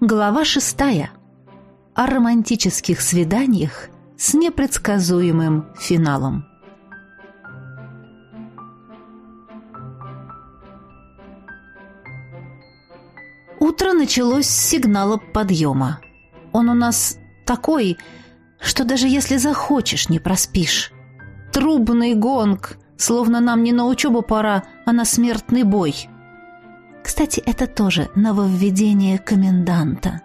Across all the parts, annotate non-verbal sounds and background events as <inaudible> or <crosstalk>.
Глава шестая. О романтических свиданиях с непредсказуемым финалом. Утро началось с сигнала подъема. Он у нас такой, что даже если захочешь, не проспишь. Трубный гонг, словно нам не на учебу пора, а на смертный бой. Кстати, это тоже нововведение коменданта.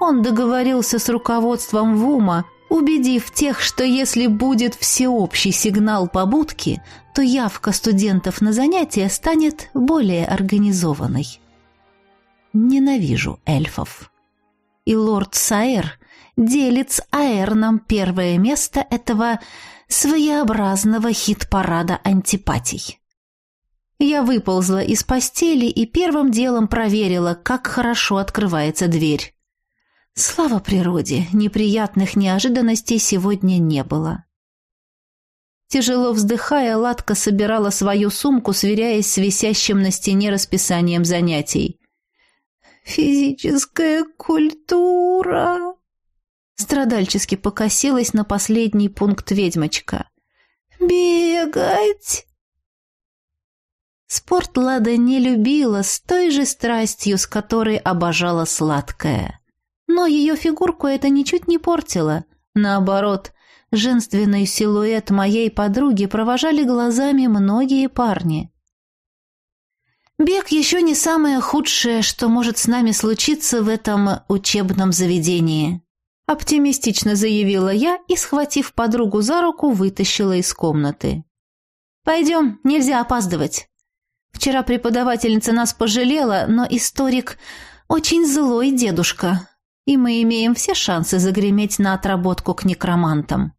Он договорился с руководством ВУМа, убедив тех, что если будет всеобщий сигнал побудки, то явка студентов на занятия станет более организованной. Ненавижу эльфов. И лорд Сайер делит с Аэрном первое место этого своеобразного хит-парада антипатий. Я выползла из постели и первым делом проверила, как хорошо открывается дверь. Слава природе, неприятных неожиданностей сегодня не было. Тяжело вздыхая, Ладка собирала свою сумку, сверяясь с висящим на стене расписанием занятий. «Физическая культура!» Страдальчески покосилась на последний пункт ведьмочка. «Бегать!» Спорт Лада не любила с той же страстью, с которой обожала сладкое. Но ее фигурку это ничуть не портило. Наоборот, женственный силуэт моей подруги провожали глазами многие парни. Бег еще не самое худшее, что может с нами случиться в этом учебном заведении. Оптимистично заявила я и, схватив подругу за руку, вытащила из комнаты. «Пойдем, нельзя опаздывать». Вчера преподавательница нас пожалела, но историк очень злой дедушка, и мы имеем все шансы загреметь на отработку к некромантам.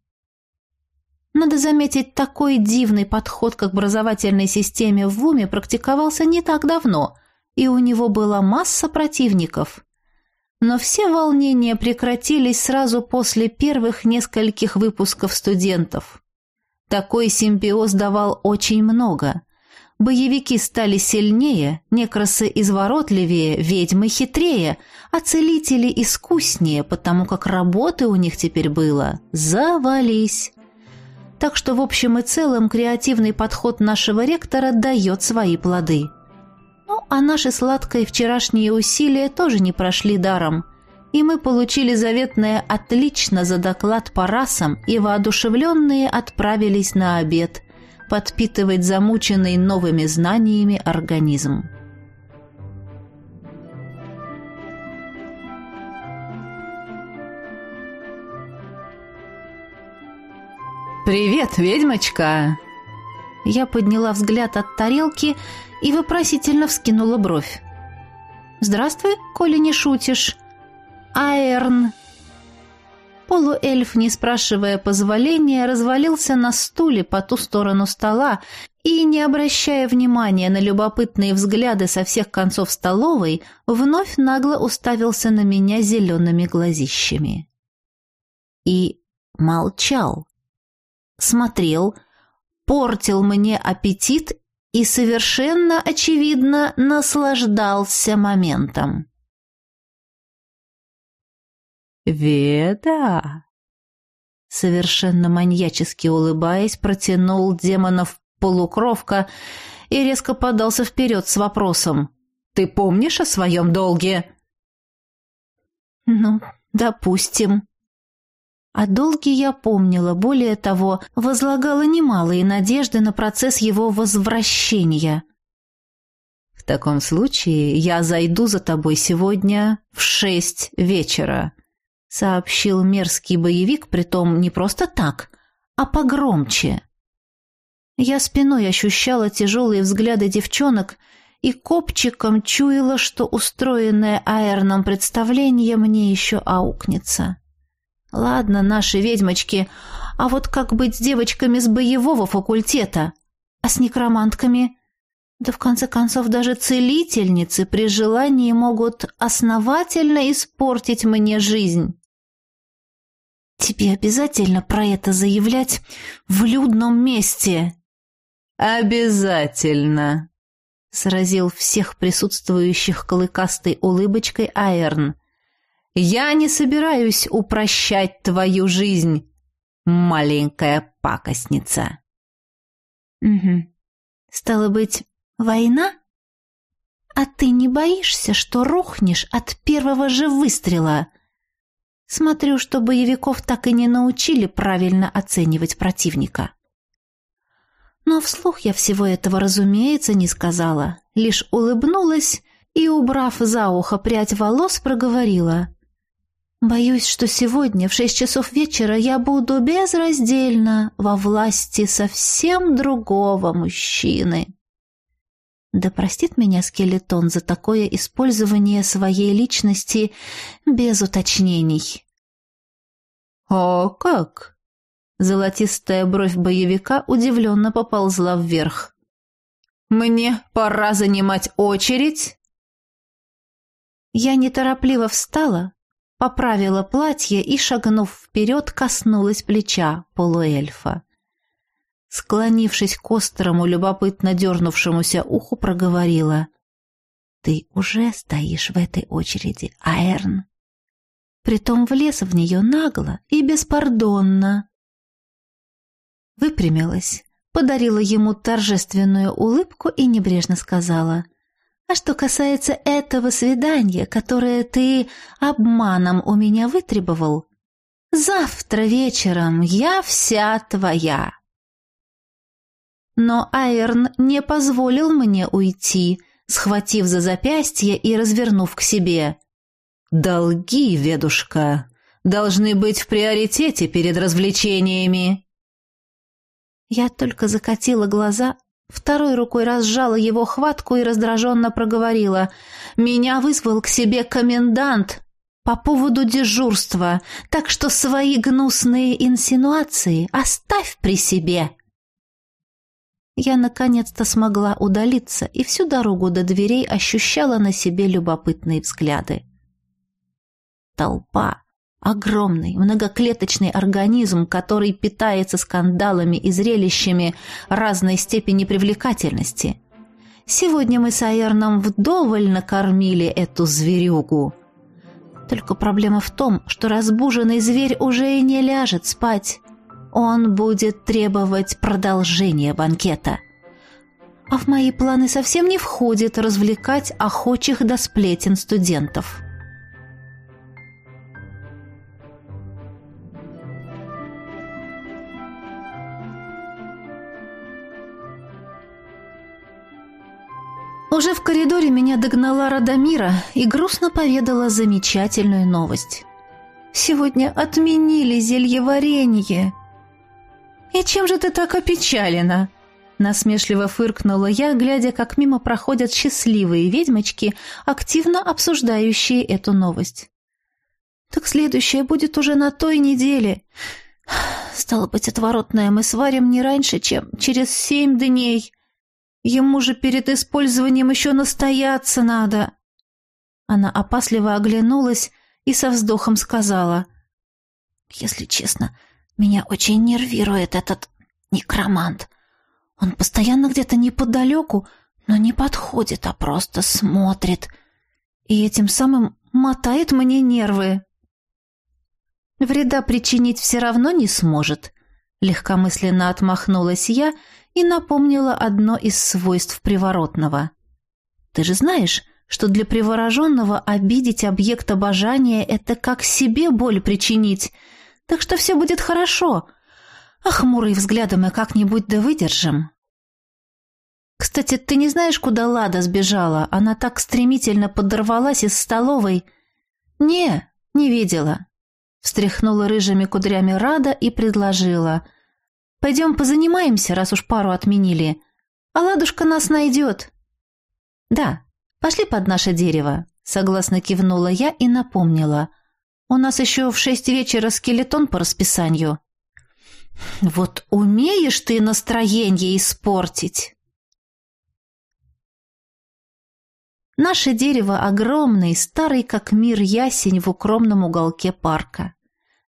Надо заметить, такой дивный подход к образовательной системе в ВУМе практиковался не так давно, и у него была масса противников. Но все волнения прекратились сразу после первых нескольких выпусков студентов. Такой симбиоз давал очень много – Боевики стали сильнее, некрасы изворотливее, ведьмы хитрее, а целители искуснее, потому как работы у них теперь было. Завались. Так что в общем и целом креативный подход нашего ректора дает свои плоды. Ну, а наши сладкие вчерашние усилия тоже не прошли даром. И мы получили заветное «отлично» за доклад по расам и воодушевленные отправились на обед – подпитывать замученный новыми знаниями организм. «Привет, ведьмочка!» Я подняла взгляд от тарелки и вопросительно вскинула бровь. «Здравствуй, коли не шутишь. Аэрн!» Полуэльф, не спрашивая позволения, развалился на стуле по ту сторону стола и, не обращая внимания на любопытные взгляды со всех концов столовой, вновь нагло уставился на меня зелеными глазищами. И молчал. Смотрел, портил мне аппетит и совершенно очевидно наслаждался моментом. «Веда!» Совершенно маньячески улыбаясь, протянул демонов полукровка и резко подался вперед с вопросом. «Ты помнишь о своем долге?» «Ну, допустим». О долге я помнила, более того, возлагала немалые надежды на процесс его возвращения. «В таком случае я зайду за тобой сегодня в шесть вечера», сообщил мерзкий боевик, притом не просто так, а погромче. Я спиной ощущала тяжелые взгляды девчонок и копчиком чуяла, что устроенное аэрном представление мне еще аукнется. Ладно, наши ведьмочки, а вот как быть с девочками с боевого факультета? А с некромантками? Да в конце концов даже целительницы при желании могут основательно испортить мне жизнь. Тебе обязательно про это заявлять в людном месте. Обязательно, сразил всех присутствующих клыкастой улыбочкой Айрн. Я не собираюсь упрощать твою жизнь, маленькая пакостница. Угу. Стало быть, война? А ты не боишься, что рухнешь от первого же выстрела? Смотрю, что боевиков так и не научили правильно оценивать противника. Но вслух я всего этого, разумеется, не сказала, лишь улыбнулась и, убрав за ухо прядь волос, проговорила. «Боюсь, что сегодня в шесть часов вечера я буду безраздельно во власти совсем другого мужчины». Да простит меня скелетон за такое использование своей личности без уточнений. «О, как!» Золотистая бровь боевика удивленно поползла вверх. «Мне пора занимать очередь?» Я неторопливо встала, поправила платье и, шагнув вперед, коснулась плеча полуэльфа. Склонившись к острому, любопытно дернувшемуся уху, проговорила. «Ты уже стоишь в этой очереди, Аэрн?» Притом влез в нее нагло и беспардонно. Выпрямилась, подарила ему торжественную улыбку и небрежно сказала. «А что касается этого свидания, которое ты обманом у меня вытребовал, завтра вечером я вся твоя». Но Айрн не позволил мне уйти, схватив за запястье и развернув к себе. «Долги, ведушка, должны быть в приоритете перед развлечениями». Я только закатила глаза, второй рукой разжала его хватку и раздраженно проговорила. «Меня вызвал к себе комендант по поводу дежурства, так что свои гнусные инсинуации оставь при себе». Я наконец-то смогла удалиться и всю дорогу до дверей ощущала на себе любопытные взгляды. Толпа. Огромный, многоклеточный организм, который питается скандалами и зрелищами разной степени привлекательности. Сегодня мы с Айерном вдоволь накормили эту зверюгу. Только проблема в том, что разбуженный зверь уже и не ляжет спать. Он будет требовать продолжения банкета. А в мои планы совсем не входит развлекать охочих до сплетен студентов. Уже в коридоре меня догнала Радомира и грустно поведала замечательную новость. «Сегодня отменили зелье варенье!» «И чем же ты так опечалена?» Насмешливо фыркнула я, глядя, как мимо проходят счастливые ведьмочки, активно обсуждающие эту новость. «Так следующее будет уже на той неделе. Стало быть, отворотное мы сварим не раньше, чем через семь дней. Ему же перед использованием еще настояться надо». Она опасливо оглянулась и со вздохом сказала. «Если честно, — меня очень нервирует этот некромант. Он постоянно где-то неподалеку, но не подходит, а просто смотрит. И этим самым мотает мне нервы. Вреда причинить все равно не сможет. Легкомысленно отмахнулась я и напомнила одно из свойств приворотного. Ты же знаешь, что для привороженного обидеть объект обожания — это как себе боль причинить — так что все будет хорошо. А хмурые взгляды мы как-нибудь да выдержим. Кстати, ты не знаешь, куда Лада сбежала? Она так стремительно подорвалась из столовой. Не, не видела. Встряхнула рыжими кудрями Рада и предложила. Пойдем позанимаемся, раз уж пару отменили. А Ладушка нас найдет. Да, пошли под наше дерево. Согласно кивнула я и напомнила — у нас еще в шесть вечера скелетон по расписанию. Вот умеешь ты настроение испортить. Наше дерево огромный, старый как мир ясень в укромном уголке парка.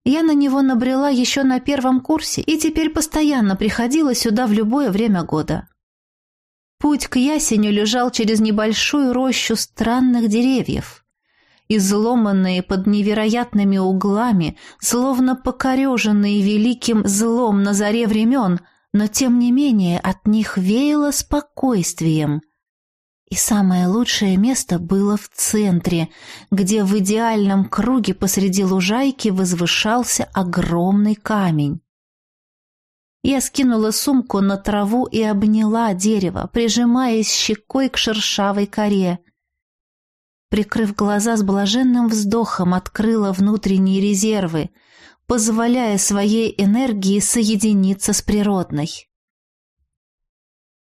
Я на него набрела еще на первом курсе и теперь постоянно приходила сюда в любое время года. Путь к ясеню лежал через небольшую рощу странных деревьев – изломанные под невероятными углами, словно покореженные великим злом на заре времен, но тем не менее от них веяло спокойствием. И самое лучшее место было в центре, где в идеальном круге посреди лужайки возвышался огромный камень. Я скинула сумку на траву и обняла дерево, прижимаясь щекой к шершавой коре. Прикрыв глаза с блаженным вздохом, открыла внутренние резервы, позволяя своей энергии соединиться с природной.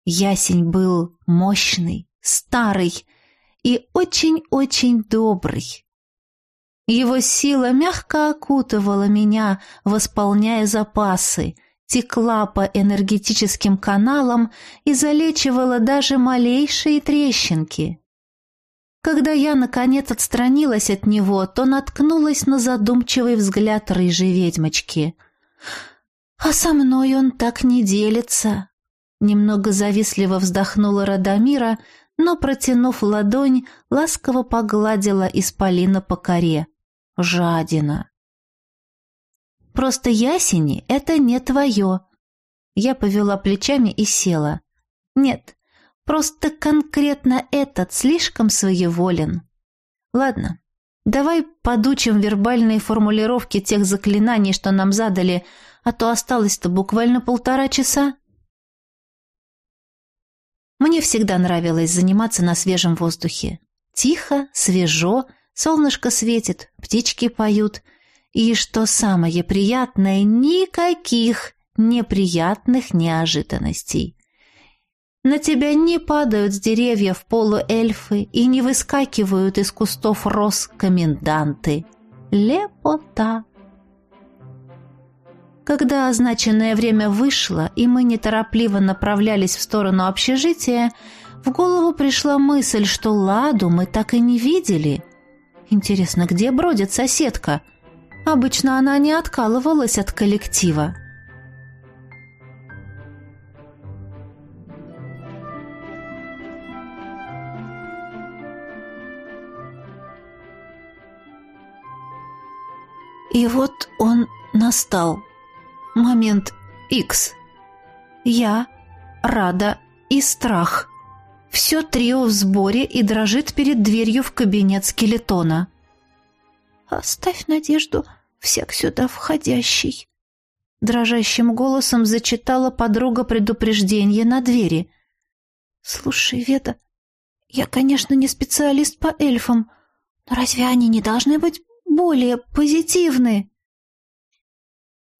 Ясень был мощный, старый и очень-очень добрый. Его сила мягко окутывала меня, восполняя запасы, текла по энергетическим каналам и залечивала даже малейшие трещинки. Когда я, наконец, отстранилась от него, то наткнулась на задумчивый взгляд рыжей ведьмочки. «А со мной он так не делится!» Немного завистливо вздохнула Радомира, но, протянув ладонь, ласково погладила исполина по коре. «Жадина!» Просто ясени — это не твое. Я повела плечами и села. Нет, просто конкретно этот слишком своеволен. Ладно, давай подучим вербальные формулировки тех заклинаний, что нам задали, а то осталось-то буквально полтора часа. Мне всегда нравилось заниматься на свежем воздухе. Тихо, свежо, солнышко светит, птички поют — и, что самое приятное, никаких неприятных неожиданностей. На тебя не падают с деревьев полуэльфы и не выскакивают из кустов роз коменданты. Лепота! Когда означенное время вышло, и мы неторопливо направлялись в сторону общежития, в голову пришла мысль, что Ладу мы так и не видели. Интересно, где бродит соседка — Обычно она не откалывалась от коллектива. И вот он настал. Момент X. Я, Рада и Страх. Все трио в сборе и дрожит перед дверью в кабинет скелетона. «Оставь надежду всяк сюда входящий», — дрожащим голосом зачитала подруга предупреждение на двери. «Слушай, Веда, я, конечно, не специалист по эльфам, но разве они не должны быть более позитивны?»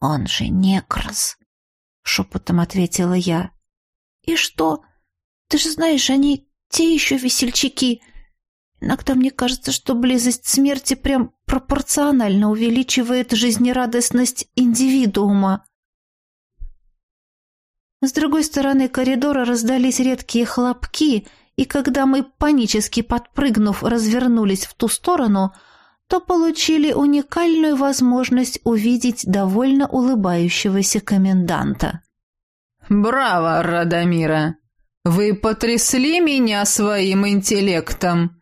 «Он же некрас», — шепотом ответила я. «И что? Ты же знаешь, они те еще весельчаки. Иногда мне кажется, что близость смерти прям пропорционально увеличивает жизнерадостность индивидуума. С другой стороны коридора раздались редкие хлопки, и когда мы, панически подпрыгнув, развернулись в ту сторону, то получили уникальную возможность увидеть довольно улыбающегося коменданта. «Браво, Радомира! Вы потрясли меня своим интеллектом!»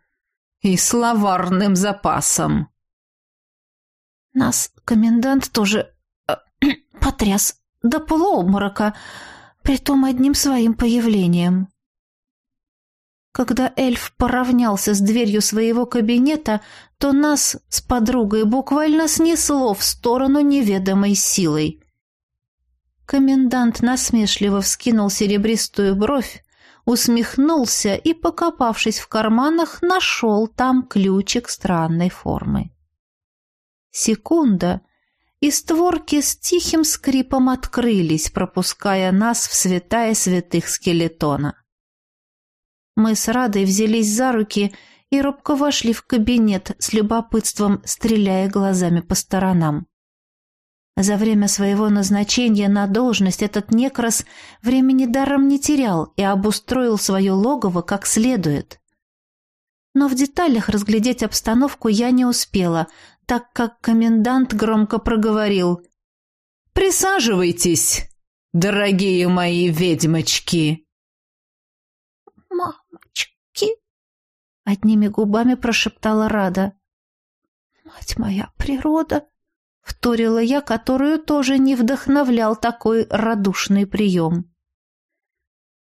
и словарным запасом. Нас комендант тоже э, <clears throat> потряс до полуобморока, притом одним своим появлением. Когда эльф поравнялся с дверью своего кабинета, то нас с подругой буквально снесло в сторону неведомой силой. Комендант насмешливо вскинул серебристую бровь, усмехнулся и, покопавшись в карманах, нашел там ключик странной формы. Секунда, и створки с тихим скрипом открылись, пропуская нас в святая святых скелетона. Мы с Радой взялись за руки и робко вошли в кабинет с любопытством, стреляя глазами по сторонам. За время своего назначения на должность этот некрас времени даром не терял и обустроил свое логово как следует. Но в деталях разглядеть обстановку я не успела, так как комендант громко проговорил. «Присаживайтесь, дорогие мои ведьмочки!» Одними губами прошептала Рада. «Мать моя природа!» — вторила я, которую тоже не вдохновлял такой радушный прием.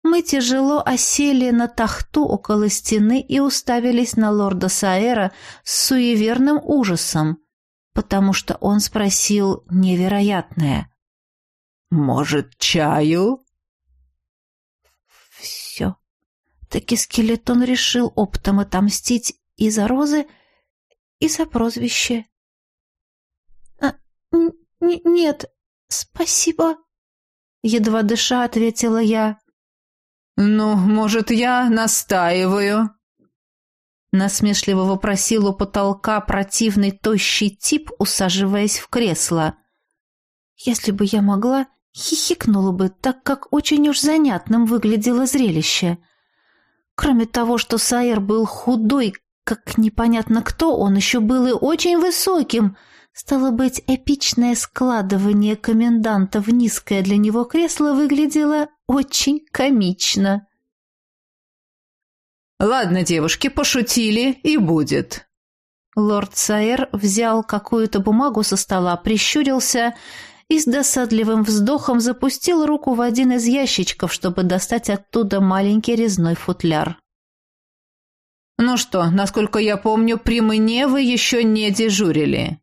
Мы тяжело осели на тахту около стены и уставились на лорда Саэра с суеверным ужасом, потому что он спросил невероятное. «Может, чаю?» Все. Таки скелетон решил оптом отомстить и за розы, и за прозвище. А, «Нет, спасибо», — едва дыша ответила я. «Ну, может, я настаиваю?» Насмешливо вопросил у потолка противный тощий тип, усаживаясь в кресло. «Если бы я могла, хихикнула бы, так как очень уж занятным выглядело зрелище. Кроме того, что Сайер был худой, как непонятно кто, он еще был и очень высоким. Стало быть, эпичное складывание коменданта в низкое для него кресло выглядело очень комично. «Ладно, девушки, пошутили, и будет». Лорд Сайер взял какую-то бумагу со стола, прищурился и с досадливым вздохом запустил руку в один из ящичков, чтобы достать оттуда маленький резной футляр. «Ну что, насколько я помню, при мне вы еще не дежурили».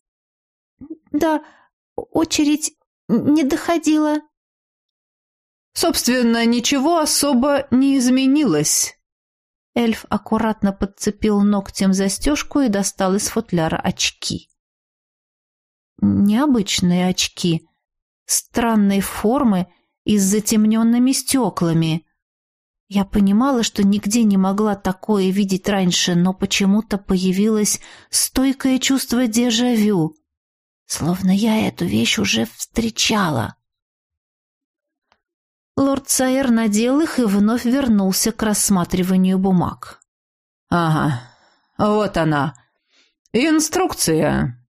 «Да, очередь не доходила», Собственно, ничего особо не изменилось. Эльф аккуратно подцепил ногтем застежку и достал из футляра очки. Необычные очки, странной формы и с затемненными стеклами. Я понимала, что нигде не могла такое видеть раньше, но почему-то появилось стойкое чувство дежавю, словно я эту вещь уже встречала. Лорд Сайер надел их и вновь вернулся к рассматриванию бумаг. «Ага, вот она. Инструкция».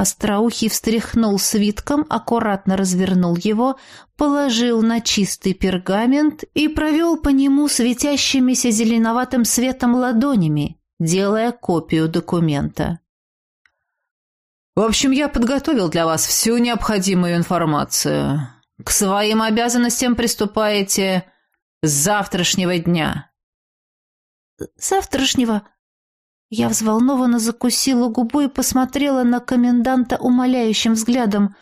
Остроухий встряхнул свитком, аккуратно развернул его, положил на чистый пергамент и провел по нему светящимися зеленоватым светом ладонями, делая копию документа. «В общем, я подготовил для вас всю необходимую информацию. К своим обязанностям приступаете с завтрашнего дня. Завтрашнего? Я взволнованно закусила губу и посмотрела на коменданта умоляющим взглядом.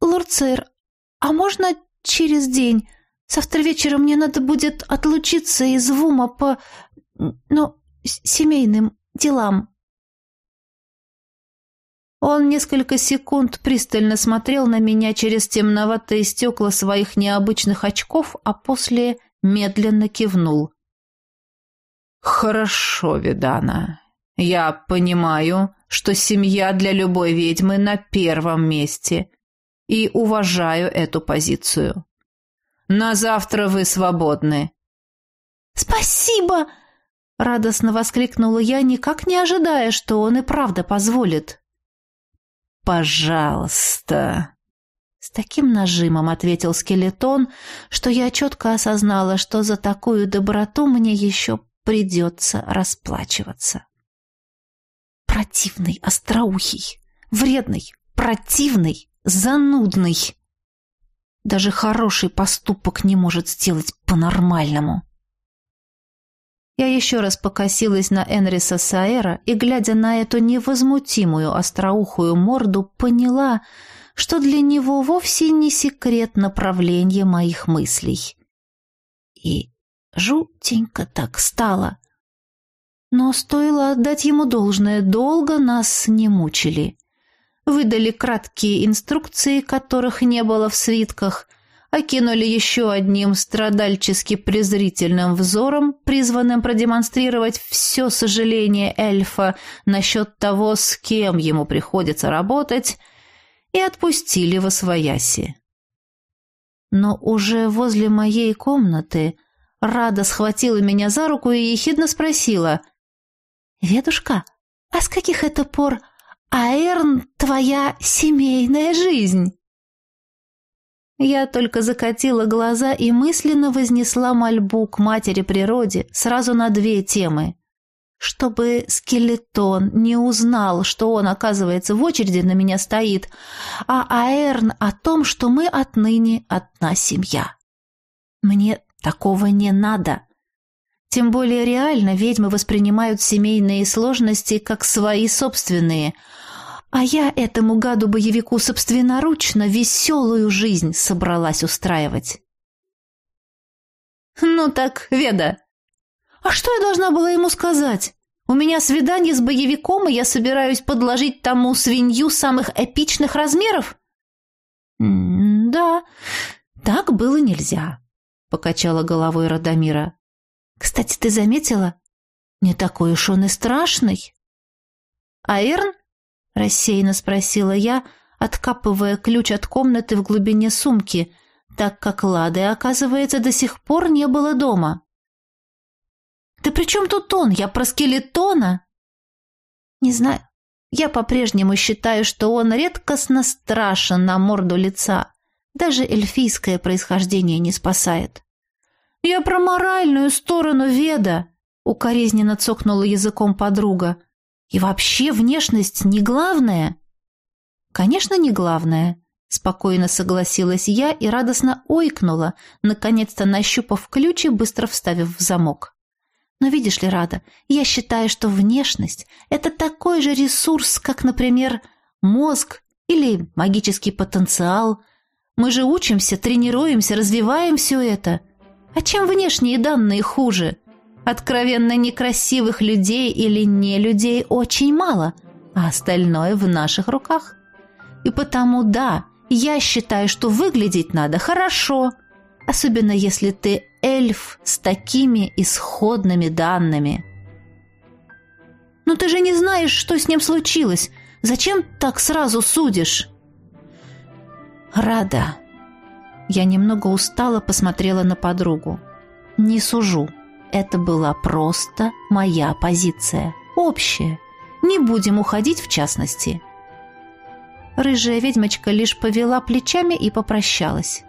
Лорд сэр, а можно через день? Завтра вечером мне надо будет отлучиться из Вума по... ну, семейным делам. Он несколько секунд пристально смотрел на меня через темноватые стекла своих необычных очков, а после медленно кивнул. «Хорошо, Видана. Я понимаю, что семья для любой ведьмы на первом месте, и уважаю эту позицию. На завтра вы свободны». «Спасибо!» — радостно воскликнула я, никак не ожидая, что он и правда позволит. «Пожалуйста!» С таким нажимом ответил скелетон, что я четко осознала, что за такую доброту мне еще придется расплачиваться. Противный, остроухий, вредный, противный, занудный. Даже хороший поступок не может сделать по-нормальному. Я еще раз покосилась на Энриса Саэра и, глядя на эту невозмутимую остроухую морду, поняла, что для него вовсе не секрет направления моих мыслей. И жутенько так стало. Но стоило отдать ему должное, долго нас не мучили. Выдали краткие инструкции, которых не было в свитках, окинули еще одним страдальчески презрительным взором, призванным продемонстрировать все сожаление эльфа насчет того, с кем ему приходится работать, и отпустили во свояси. Но уже возле моей комнаты Рада схватила меня за руку и ехидно спросила, «Ведушка, а с каких это пор Аэрн твоя семейная жизнь?» Я только закатила глаза и мысленно вознесла мольбу к матери природе сразу на две темы. чтобы скелетон не узнал, что он, оказывается, в очереди на меня стоит, а Аэрн о том, что мы отныне одна семья. Мне такого не надо. Тем более реально ведьмы воспринимают семейные сложности как свои собственные, а я этому гаду-боевику собственноручно веселую жизнь собралась устраивать. «Ну так, Веда, а что я должна была ему сказать? У меня свидание с боевиком, и я собираюсь подложить тому свинью самых эпичных размеров?» «Да, так было нельзя», — покачала головой Радомира. «Кстати, ты заметила? Не такой уж он и страшный». «Аэрн?» — рассеянно спросила я, откапывая ключ от комнаты в глубине сумки, так как Лады, оказывается, до сих пор не было дома. «Да при чем тут он? Я про скелетона!» «Не знаю. Я по-прежнему считаю, что он редкостно страшен на морду лица. Даже эльфийское происхождение не спасает». «Я про моральную сторону Веда», — укоризненно цокнула языком подруга. «И вообще внешность не главное». «Конечно, не главное», — спокойно согласилась я и радостно ойкнула, наконец-то нащупав ключ и быстро вставив в замок. Но видишь ли, Рада, я считаю, что внешность — это такой же ресурс, как, например, мозг или магический потенциал. Мы же учимся, тренируемся, развиваем все это. А чем внешние данные хуже? Откровенно некрасивых людей или не людей очень мало, а остальное в наших руках. И потому, да, я считаю, что выглядеть надо хорошо, особенно если ты эльф с такими исходными данными. «Но ты же не знаешь, что с ним случилось. Зачем так сразу судишь?» «Рада». Я немного устала посмотрела на подругу. «Не сужу. Это была просто моя позиция. Общая. Не будем уходить в частности». Рыжая ведьмочка лишь повела плечами и попрощалась.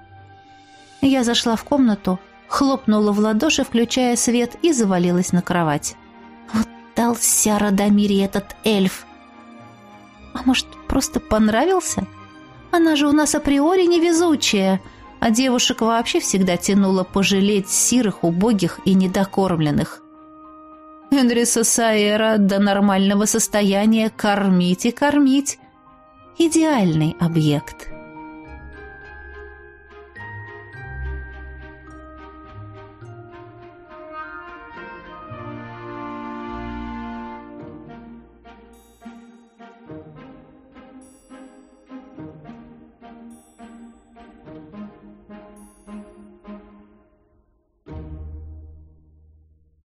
Я зашла в комнату, хлопнула в ладоши, включая свет, и завалилась на кровать. Вот дался Радомире этот эльф. А может, просто понравился? Она же у нас априори невезучая, а девушек вообще всегда тянуло пожалеть сирых, убогих и недокормленных. Энриса Сайера до нормального состояния кормить и кормить. Идеальный объект.